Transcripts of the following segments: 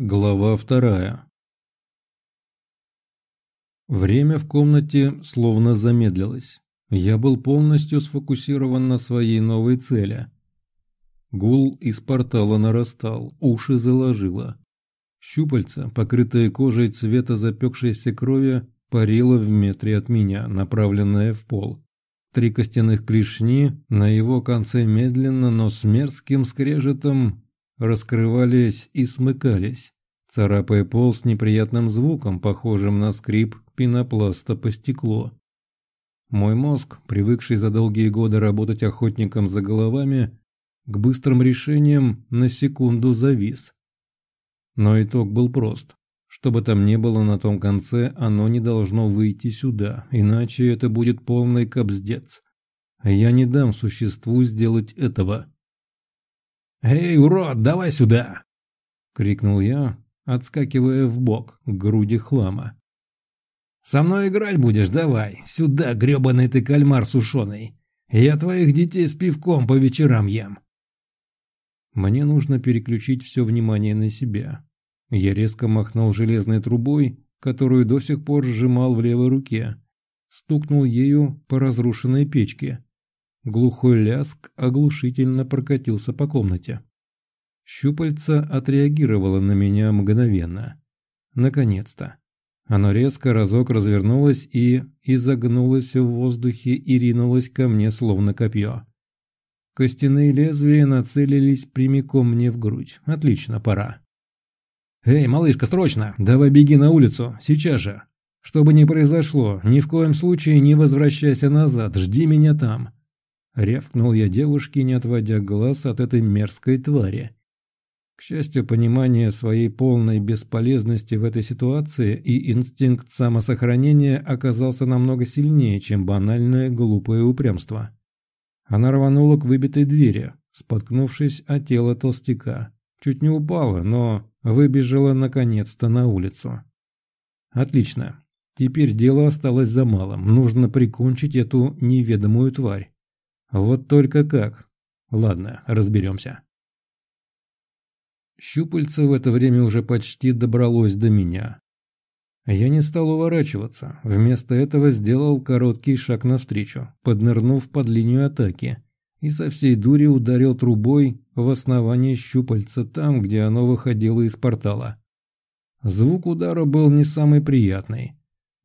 Глава вторая Время в комнате словно замедлилось. Я был полностью сфокусирован на своей новой цели. Гул из портала нарастал, уши заложило. Щупальца, покрытые кожей цвета запекшейся крови, парило в метре от меня, направленное в пол. Три костяных клешни на его конце медленно, но с мерзким скрежетом раскрывались и смыкались, царапая пол с неприятным звуком, похожим на скрип пенопласта по стеклу. Мой мозг, привыкший за долгие годы работать охотником за головами, к быстрым решениям на секунду завис. Но итог был прост. Что бы там ни было на том конце, оно не должно выйти сюда, иначе это будет полный кобздец. Я не дам существу сделать этого. «Эй, урод, давай сюда!» — крикнул я, отскакивая в бок к груди хлама. «Со мной играть будешь? Давай! Сюда, гребаный ты кальмар сушеный! Я твоих детей с пивком по вечерам ем!» Мне нужно переключить все внимание на себя. Я резко махнул железной трубой, которую до сих пор сжимал в левой руке. Стукнул ею по разрушенной печке. Глухой ляск оглушительно прокатился по комнате. Щупальца отреагировало на меня мгновенно. Наконец-то. Оно резко разок развернулось и изогнулось в воздухе и ринулось ко мне словно копье. Костяные лезвия нацелились прямиком мне в грудь. Отлично, пора. «Эй, малышка, срочно! Давай беги на улицу, сейчас же! Что бы ни произошло, ни в коем случае не возвращайся назад, жди меня там!» Рявкнул я девушке, не отводя глаз от этой мерзкой твари. К счастью, понимание своей полной бесполезности в этой ситуации и инстинкт самосохранения оказался намного сильнее, чем банальное глупое упрямство. Она рванула к выбитой двери, споткнувшись о тело толстяка. Чуть не упала, но выбежала наконец-то на улицу. Отлично. Теперь дело осталось за малым. Нужно прикончить эту неведомую тварь. Вот только как? Ладно, разберемся. Щупальце в это время уже почти добралось до меня. Я не стал уворачиваться, вместо этого сделал короткий шаг навстречу, поднырнув под линию атаки, и со всей дури ударил трубой в основание щупальца там, где оно выходило из портала. Звук удара был не самый приятный.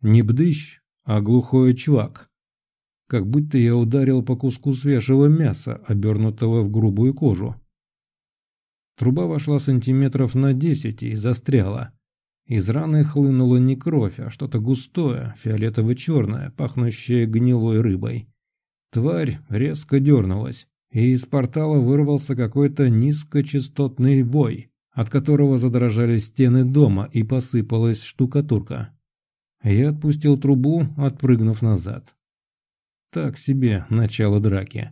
Не бдыщ, а глухой чвак как будто я ударил по куску свежего мяса, обернутого в грубую кожу. Труба вошла сантиметров на десять и застряла. Из раны хлынула не кровь, а что-то густое, фиолетово-черное, пахнущее гнилой рыбой. Тварь резко дернулась, и из портала вырвался какой-то низкочастотный вой, от которого задрожали стены дома и посыпалась штукатурка. Я отпустил трубу, отпрыгнув назад. Так себе начало драки.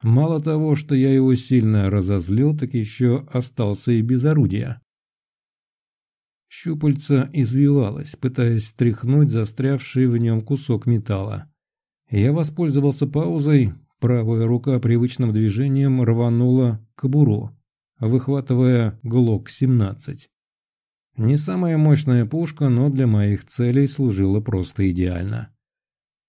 Мало того, что я его сильно разозлил, так еще остался и без орудия. Щупальца извивалось, пытаясь стряхнуть застрявший в нем кусок металла. Я воспользовался паузой, правая рука привычным движением рванула к буру, выхватывая ГЛОК-17. Не самая мощная пушка, но для моих целей служила просто идеально.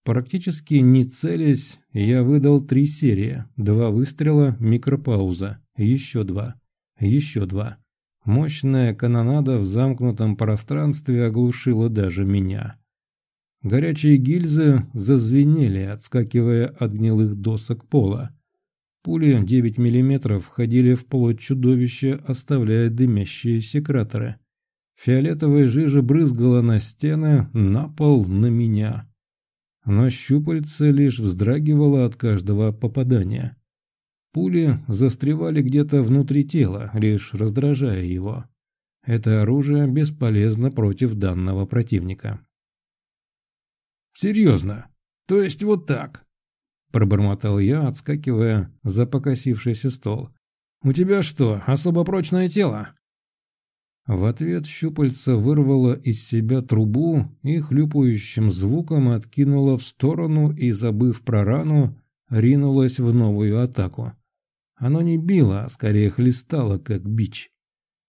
Практически не целясь, я выдал три серии, два выстрела, микропауза, еще два, еще два. Мощная канонада в замкнутом пространстве оглушила даже меня. Горячие гильзы зазвенели, отскакивая от гнилых досок пола. Пули 9 мм входили в плоть чудовища, оставляя дымящиеся кратеры. Фиолетовая жижа брызгала на стены, на пол, на меня но щупальце лишь вздрагивало от каждого попадания. Пули застревали где-то внутри тела, лишь раздражая его. Это оружие бесполезно против данного противника. «Серьезно? То есть вот так?» Пробормотал я, отскакивая за покосившийся стол. «У тебя что, особо прочное тело?» В ответ щупальца вырвало из себя трубу и хлюпающим звуком откинуло в сторону и, забыв про рану, ринулось в новую атаку. Оно не било, а скорее хлестало, как бич.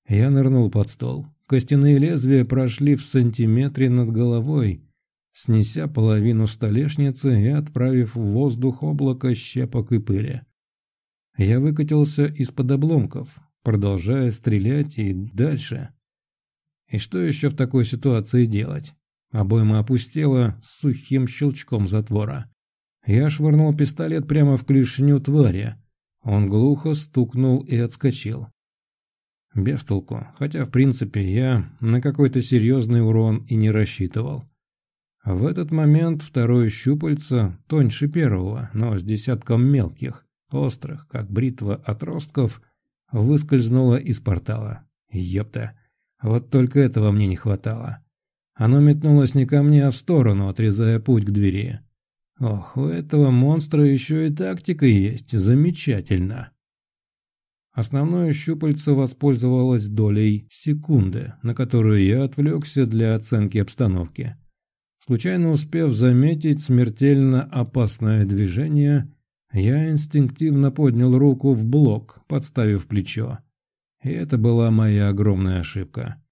Я нырнул под стол. костяные лезвия прошли в сантиметре над головой, снеся половину столешницы и отправив в воздух облако щепок и пыли. Я выкатился из-под обломков, продолжая стрелять и дальше. И что еще в такой ситуации делать? Обойма опустела с сухим щелчком затвора. Я швырнул пистолет прямо в клешню твари. Он глухо стукнул и отскочил. Без толку, хотя в принципе я на какой-то серьезный урон и не рассчитывал. В этот момент второе щупальце, тоньше первого, но с десятком мелких, острых, как бритва отростков, выскользнуло из портала. Ёпта, вот только этого мне не хватало. Оно метнулось не ко мне, а в сторону, отрезая путь к двери. Ох, у этого монстра еще и тактика есть, замечательно. Основное щупальце воспользовалось долей секунды, на которую я отвлекся для оценки обстановки. Случайно успев заметить смертельно опасное движение, я инстинктивно поднял руку в блок, подставив плечо. И это была моя огромная ошибка.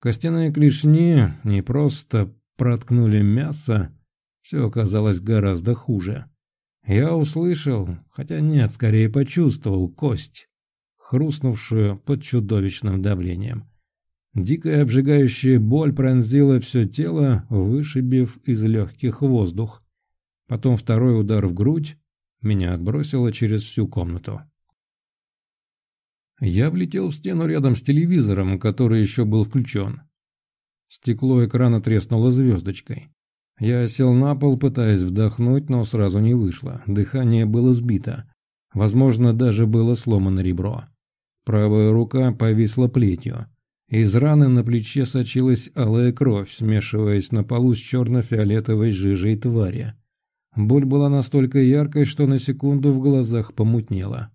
Костяные клешни не просто проткнули мясо, все оказалось гораздо хуже. Я услышал, хотя нет, скорее почувствовал кость, хрустнувшую под чудовищным давлением. Дикая обжигающая боль пронзила все тело, вышибив из легких воздух. Потом второй удар в грудь меня отбросило через всю комнату. Я влетел в стену рядом с телевизором, который еще был включен. Стекло экрана треснуло звездочкой. Я сел на пол, пытаясь вдохнуть, но сразу не вышло. Дыхание было сбито. Возможно, даже было сломано ребро. Правая рука повисла плетью. Из раны на плече сочилась алая кровь, смешиваясь на полу с черно-фиолетовой жижей твари. Боль была настолько яркой, что на секунду в глазах помутнело.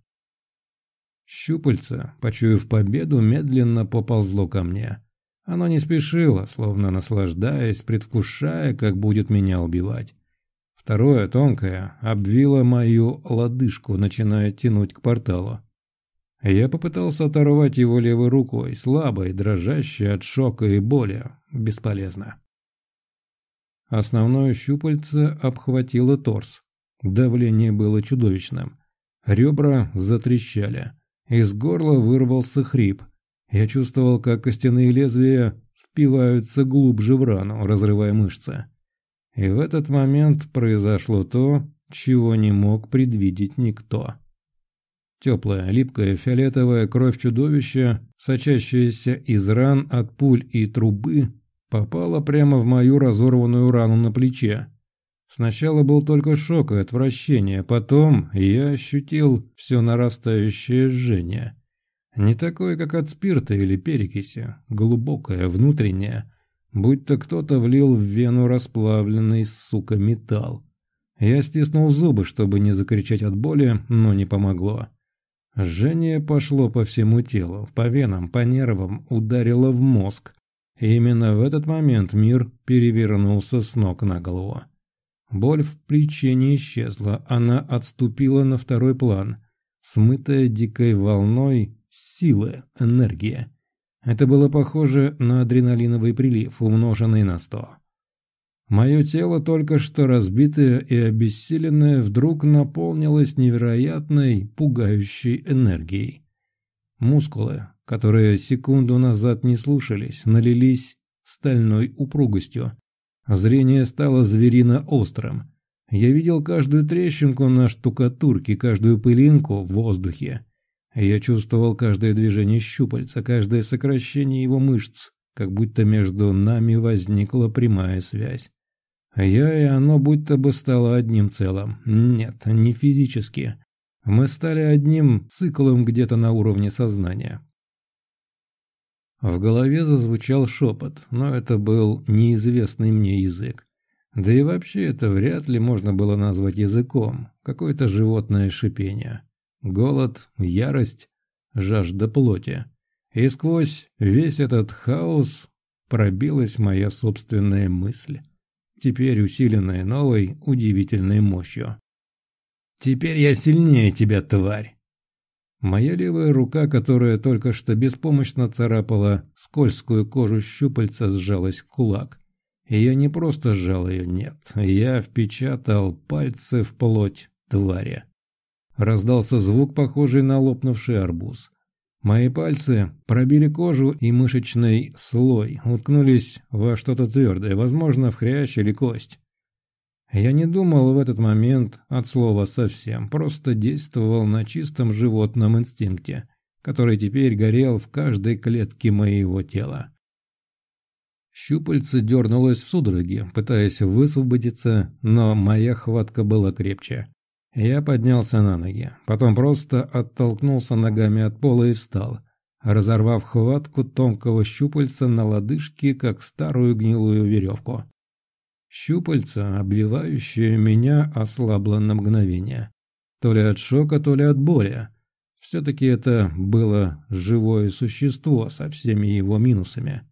Щупальце, почуяв победу, медленно поползло ко мне. Оно не спешило, словно наслаждаясь, предвкушая, как будет меня убивать. Второе, тонкое, обвило мою лодыжку, начиная тянуть к порталу. Я попытался оторвать его левой рукой, слабой, дрожащей от шока и боли. Бесполезно. Основное щупальце обхватило торс. Давление было чудовищным. Ребра затрещали. Из горла вырвался хрип. Я чувствовал, как костяные лезвия впиваются глубже в рану, разрывая мышцы. И в этот момент произошло то, чего не мог предвидеть никто. Теплая, липкая, фиолетовая кровь чудовища, сочащаяся из ран от пуль и трубы, попала прямо в мою разорванную рану на плече. Сначала был только шок и отвращение, потом я ощутил все нарастающее жжение. Не такое, как от спирта или перекиси, глубокое, внутреннее, будто кто-то влил в вену расплавленный, сука, металл. Я стиснул зубы, чтобы не закричать от боли, но не помогло. Жжение пошло по всему телу, по венам, по нервам, ударило в мозг. И именно в этот момент мир перевернулся с ног на голову. Боль в плече не исчезла, она отступила на второй план, смытая дикой волной силы, энергия. Это было похоже на адреналиновый прилив, умноженный на сто. Мое тело, только что разбитое и обессиленное, вдруг наполнилось невероятной, пугающей энергией. Мускулы, которые секунду назад не слушались, налились стальной упругостью. Зрение стало зверино острым. Я видел каждую трещинку на штукатурке, каждую пылинку в воздухе. Я чувствовал каждое движение щупальца, каждое сокращение его мышц, как будто между нами возникла прямая связь. Я и оно будто бы стало одним целым. Нет, не физически. Мы стали одним циклом где-то на уровне сознания. В голове зазвучал шепот, но это был неизвестный мне язык. Да и вообще это вряд ли можно было назвать языком. Какое-то животное шипение. Голод, ярость, жажда плоти. И сквозь весь этот хаос пробилась моя собственная мысль теперь усиленная новой удивительной мощью. «Теперь я сильнее тебя, тварь!» Моя левая рука, которая только что беспомощно царапала скользкую кожу щупальца, сжалась в кулак. И я не просто сжал ее, нет. Я впечатал пальцы в плоть твари. Раздался звук, похожий на лопнувший арбуз. Мои пальцы пробили кожу и мышечный слой, уткнулись во что-то твердое, возможно, в хрящ или кость. Я не думал в этот момент от слова совсем, просто действовал на чистом животном инстинкте, который теперь горел в каждой клетке моего тела. Щупальце дернулось в судороге, пытаясь высвободиться, но моя хватка была крепче. Я поднялся на ноги, потом просто оттолкнулся ногами от пола и встал, разорвав хватку тонкого щупальца на лодыжке, как старую гнилую веревку. Щупальца, обвивающее меня, ослабло на мгновение. То ли от шока, то ли от боли. Все-таки это было живое существо со всеми его минусами.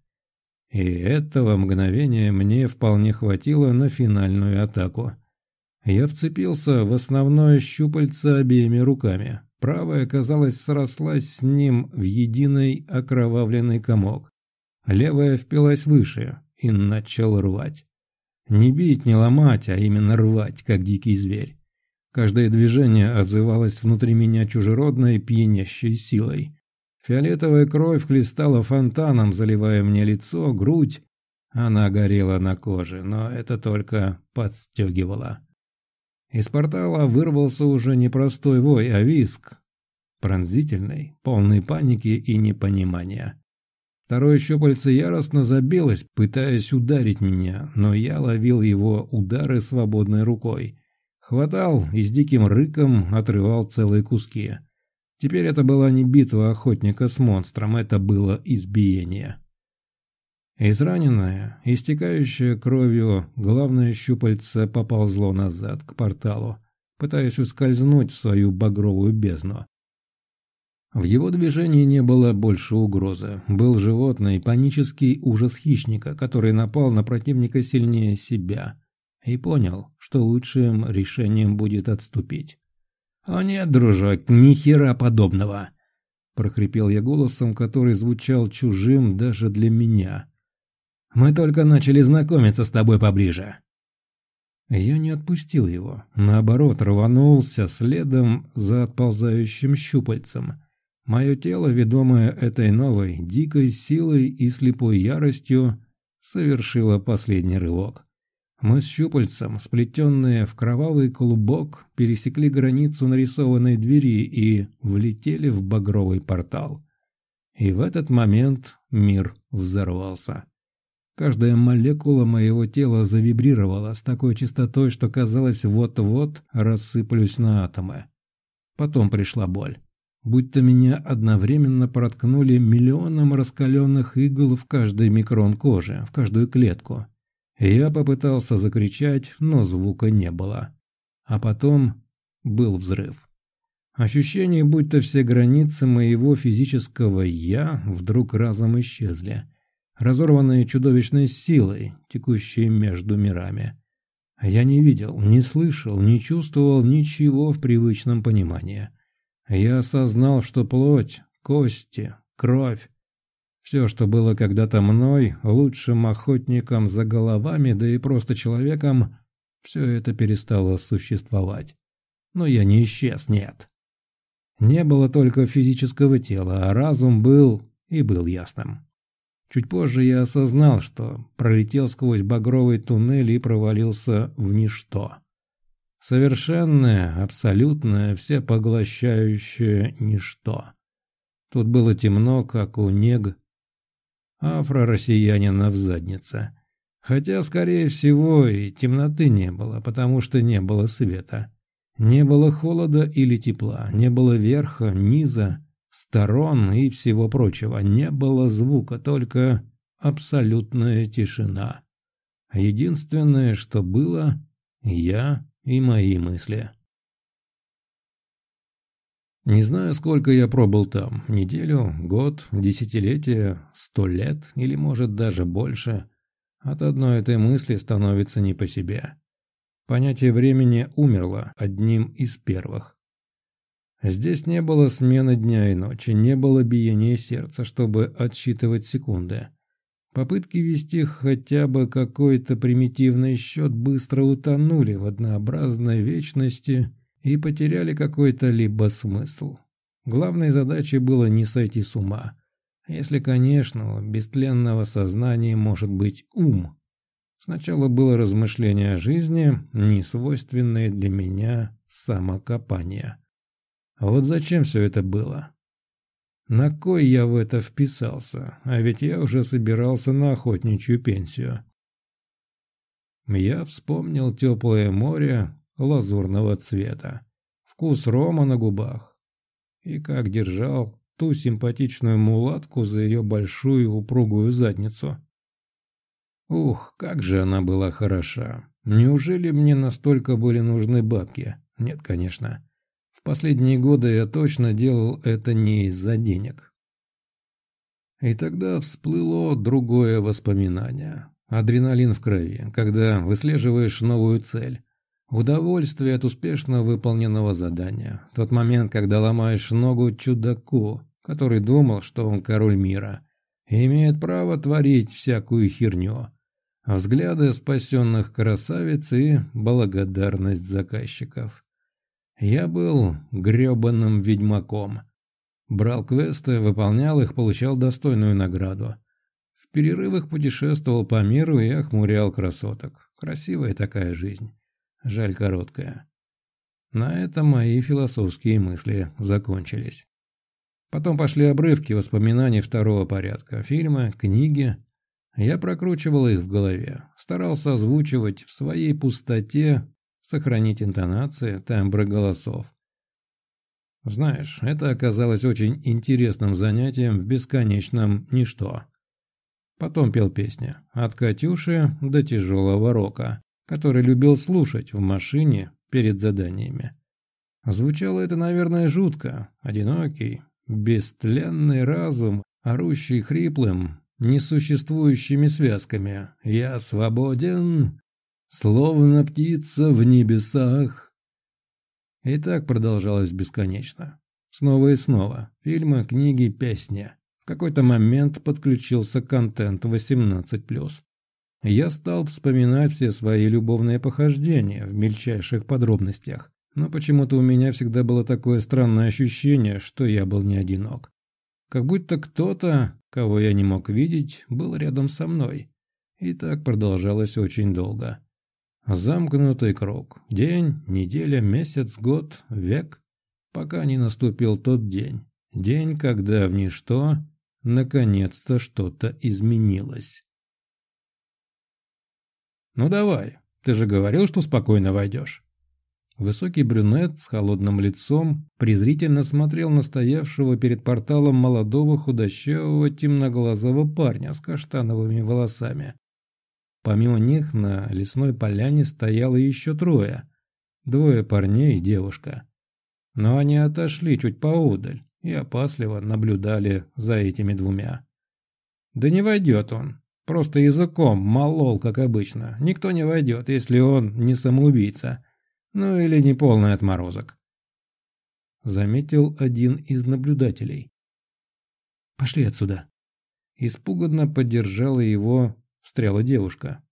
И этого мгновения мне вполне хватило на финальную атаку. Я вцепился в основное щупальце обеими руками. Правая, казалось, срослась с ним в единый окровавленный комок. Левая впилась выше и начал рвать. Не бить, не ломать, а именно рвать, как дикий зверь. Каждое движение отзывалось внутри меня чужеродной пьянящей силой. Фиолетовая кровь хлестала фонтаном, заливая мне лицо, грудь. Она горела на коже, но это только подстегивало. Из портала вырвался уже не простой вой, а виск. Пронзительный, полный паники и непонимания. Второе щупальце яростно забилось, пытаясь ударить меня, но я ловил его удары свободной рукой. Хватал и с диким рыком отрывал целые куски. Теперь это была не битва охотника с монстром, это было избиение. Израненное, истекающее кровью, главное щупальце поползло назад, к порталу, пытаясь ускользнуть в свою багровую бездну. В его движении не было больше угрозы. Был животный панический ужас хищника, который напал на противника сильнее себя. И понял, что лучшим решением будет отступить. «О нет, дружок, ни хера подобного!» прохрипел я голосом, который звучал чужим даже для меня. «Мы только начали знакомиться с тобой поближе». Я не отпустил его, наоборот, рванулся следом за отползающим щупальцем – Мое тело, ведомое этой новой, дикой силой и слепой яростью, совершило последний рывок. Мы с щупальцем, сплетенные в кровавый клубок, пересекли границу нарисованной двери и влетели в багровый портал. И в этот момент мир взорвался. Каждая молекула моего тела завибрировала с такой частотой, что казалось, вот-вот рассыплюсь на атомы. Потом пришла боль будто меня одновременно проткнули миллионом раскаленных игл в каждый микрон кожи, в каждую клетку. Я попытался закричать, но звука не было. А потом был взрыв. Ощущение, будто все границы моего физического «я» вдруг разом исчезли, разорванные чудовищной силой, текущей между мирами. Я не видел, не слышал, не чувствовал ничего в привычном понимании. Я осознал, что плоть, кости, кровь, все, что было когда-то мной, лучшим охотником за головами, да и просто человеком, все это перестало существовать. Но я не исчез, нет. Не было только физического тела, а разум был и был ясным. Чуть позже я осознал, что пролетел сквозь багровый туннель и провалился в ничто. Совершенное, абсолютное, всепоглощающее ничто. Тут было темно, как у нег афро-россиянина в заднице. Хотя, скорее всего, и темноты не было, потому что не было света. Не было холода или тепла, не было верха, низа, сторон и всего прочего. Не было звука, только абсолютная тишина. Единственное, что было, я и мои мысли. Не знаю, сколько я пробыл там, неделю, год, десятилетие, сто лет или, может, даже больше. От одной этой мысли становится не по себе. Понятие времени умерло одним из первых. Здесь не было смены дня и ночи, не было биения сердца, чтобы отсчитывать секунды. Попытки вести хотя бы какой-то примитивный счет быстро утонули в однообразной вечности и потеряли какой-то либо смысл. Главной задачей было не сойти с ума. Если, конечно, у бестленного сознания может быть ум. Сначала было размышление о жизни, не свойственное для меня самокопание. Вот зачем все это было? На кой я в это вписался? А ведь я уже собирался на охотничью пенсию. Я вспомнил теплое море лазурного цвета, вкус рома на губах и как держал ту симпатичную мулатку за ее большую упругую задницу. Ух, как же она была хороша. Неужели мне настолько были нужны бабки? Нет, конечно последние годы я точно делал это не из-за денег. И тогда всплыло другое воспоминание. Адреналин в крови, когда выслеживаешь новую цель. Удовольствие от успешно выполненного задания. Тот момент, когда ломаешь ногу чудаку, который думал, что он король мира, и имеет право творить всякую херню. Взгляды спасенных красавиц и благодарность заказчиков. Я был грёбаным ведьмаком. Брал квесты, выполнял их, получал достойную награду. В перерывах путешествовал по миру и охмурял красоток. Красивая такая жизнь. Жаль, короткая. На этом мои философские мысли закончились. Потом пошли обрывки воспоминаний второго порядка. Фильмы, книги. Я прокручивал их в голове. Старался озвучивать в своей пустоте сохранить интонации, тембры голосов. Знаешь, это оказалось очень интересным занятием в бесконечном ничто. Потом пел песни от Катюши до тяжелого рока, который любил слушать в машине перед заданиями. Звучало это, наверное, жутко. Одинокий, бестленный разум, орущий хриплым, несуществующими связками. «Я свободен, словно птица в небесах. И так продолжалось бесконечно. Снова и снова. Фильмы, книги, песни. В какой-то момент подключился контент 18+. Я стал вспоминать все свои любовные похождения в мельчайших подробностях. Но почему-то у меня всегда было такое странное ощущение, что я был не одинок. Как будто кто-то, кого я не мог видеть, был рядом со мной. И так продолжалось очень долго. Замкнутый круг. День, неделя, месяц, год, век. Пока не наступил тот день. День, когда в ничто наконец-то что-то изменилось. «Ну давай, ты же говорил, что спокойно войдешь». Высокий брюнет с холодным лицом презрительно смотрел на стоявшего перед порталом молодого худощавого темноглазого парня с каштановыми волосами. Помимо них на лесной поляне стояло еще трое. Двое парней и девушка. Но они отошли чуть поодаль и опасливо наблюдали за этими двумя. «Да не войдет он. Просто языком молол, как обычно. Никто не войдет, если он не самоубийца. Ну или не полный отморозок». Заметил один из наблюдателей. «Пошли отсюда». Испуганно поддержала его встряла девушка.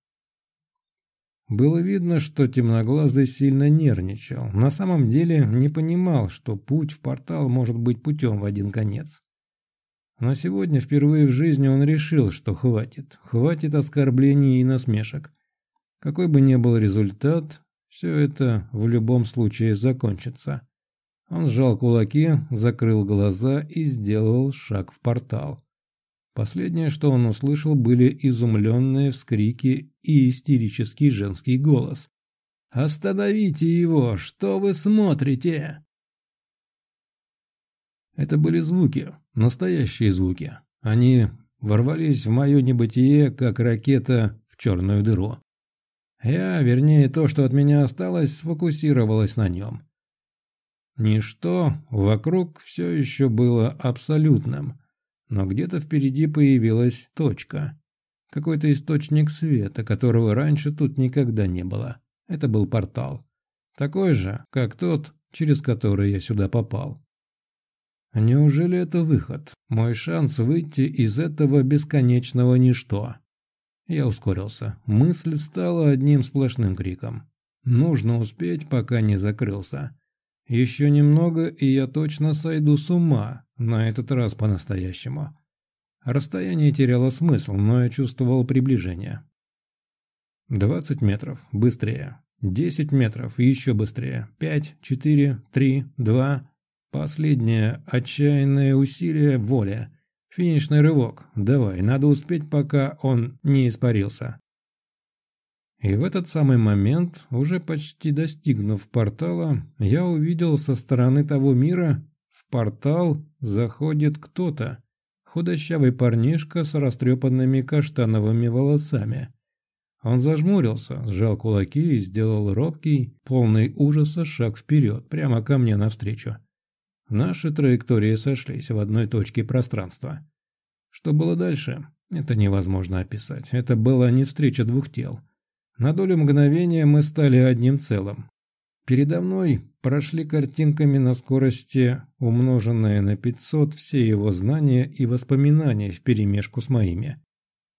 Было видно, что темноглазый сильно нервничал. На самом деле не понимал, что путь в портал может быть путем в один конец. Но сегодня впервые в жизни он решил, что хватит. Хватит оскорблений и насмешек. Какой бы ни был результат, все это в любом случае закончится. Он сжал кулаки, закрыл глаза и сделал шаг в портал. Последнее, что он услышал, были изумленные вскрики и истерический женский голос. «Остановите его! Что вы смотрите?» Это были звуки, настоящие звуки. Они ворвались в мое небытие, как ракета в черную дыру. Я, вернее, то, что от меня осталось, сфокусировалось на нем. Ничто вокруг все еще было абсолютным, но где-то впереди появилась точка. Какой-то источник света, которого раньше тут никогда не было. Это был портал. Такой же, как тот, через который я сюда попал. Неужели это выход? Мой шанс выйти из этого бесконечного ничто? Я ускорился. Мысль стала одним сплошным криком. Нужно успеть, пока не закрылся. Еще немного, и я точно сойду с ума, на этот раз по-настоящему. Расстояние теряло смысл, но я чувствовал приближение. Двадцать метров. Быстрее. Десять метров. Еще быстрее. Пять, четыре, три, два. Последнее отчаянное усилие воля. Финишный рывок. Давай, надо успеть, пока он не испарился. И в этот самый момент, уже почти достигнув портала, я увидел со стороны того мира, в портал заходит кто-то. Худощавый парнишка с растрепанными каштановыми волосами. Он зажмурился, сжал кулаки и сделал робкий, полный ужаса шаг вперед, прямо ко мне навстречу. Наши траектории сошлись в одной точке пространства. Что было дальше, это невозможно описать. Это была не встреча двух тел. На долю мгновения мы стали одним целым. Передо мной прошли картинками на скорости, умноженные на 500, все его знания и воспоминания вперемешку с моими.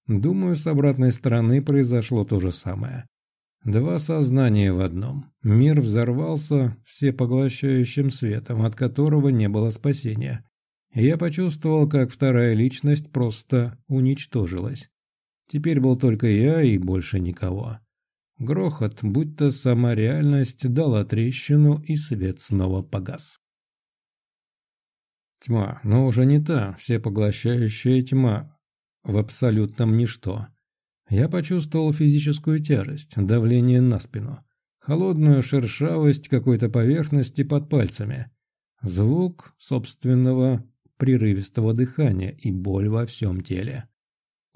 Думаю, с обратной стороны произошло то же самое. Два сознания в одном. Мир взорвался всепоглощающим светом, от которого не было спасения. я почувствовал, как вторая личность просто уничтожилась. Теперь был только я и больше никого. Грохот, будто сама реальность дала трещину, и свет снова погас. Тьма, но уже не та всепоглощающая тьма в абсолютном ничто. Я почувствовал физическую тяжесть, давление на спину, холодную шершавость какой-то поверхности под пальцами, звук собственного прерывистого дыхания и боль во всем теле.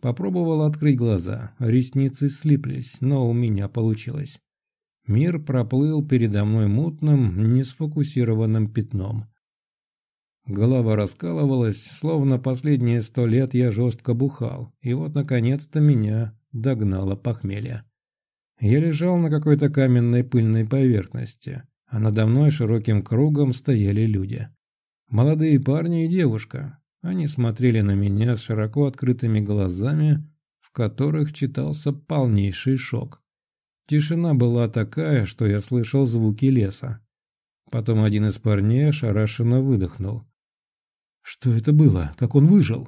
Попробовал открыть глаза, ресницы слиплись, но у меня получилось. Мир проплыл передо мной мутным, несфокусированным пятном. Голова раскалывалась, словно последние сто лет я жестко бухал, и вот наконец-то меня догнало похмелье. Я лежал на какой-то каменной пыльной поверхности, а надо мной широким кругом стояли люди. Молодые парни и девушка. Они смотрели на меня с широко открытыми глазами, в которых читался полнейший шок. Тишина была такая, что я слышал звуки леса. Потом один из парней ошарашенно выдохнул. «Что это было? Как он выжил?»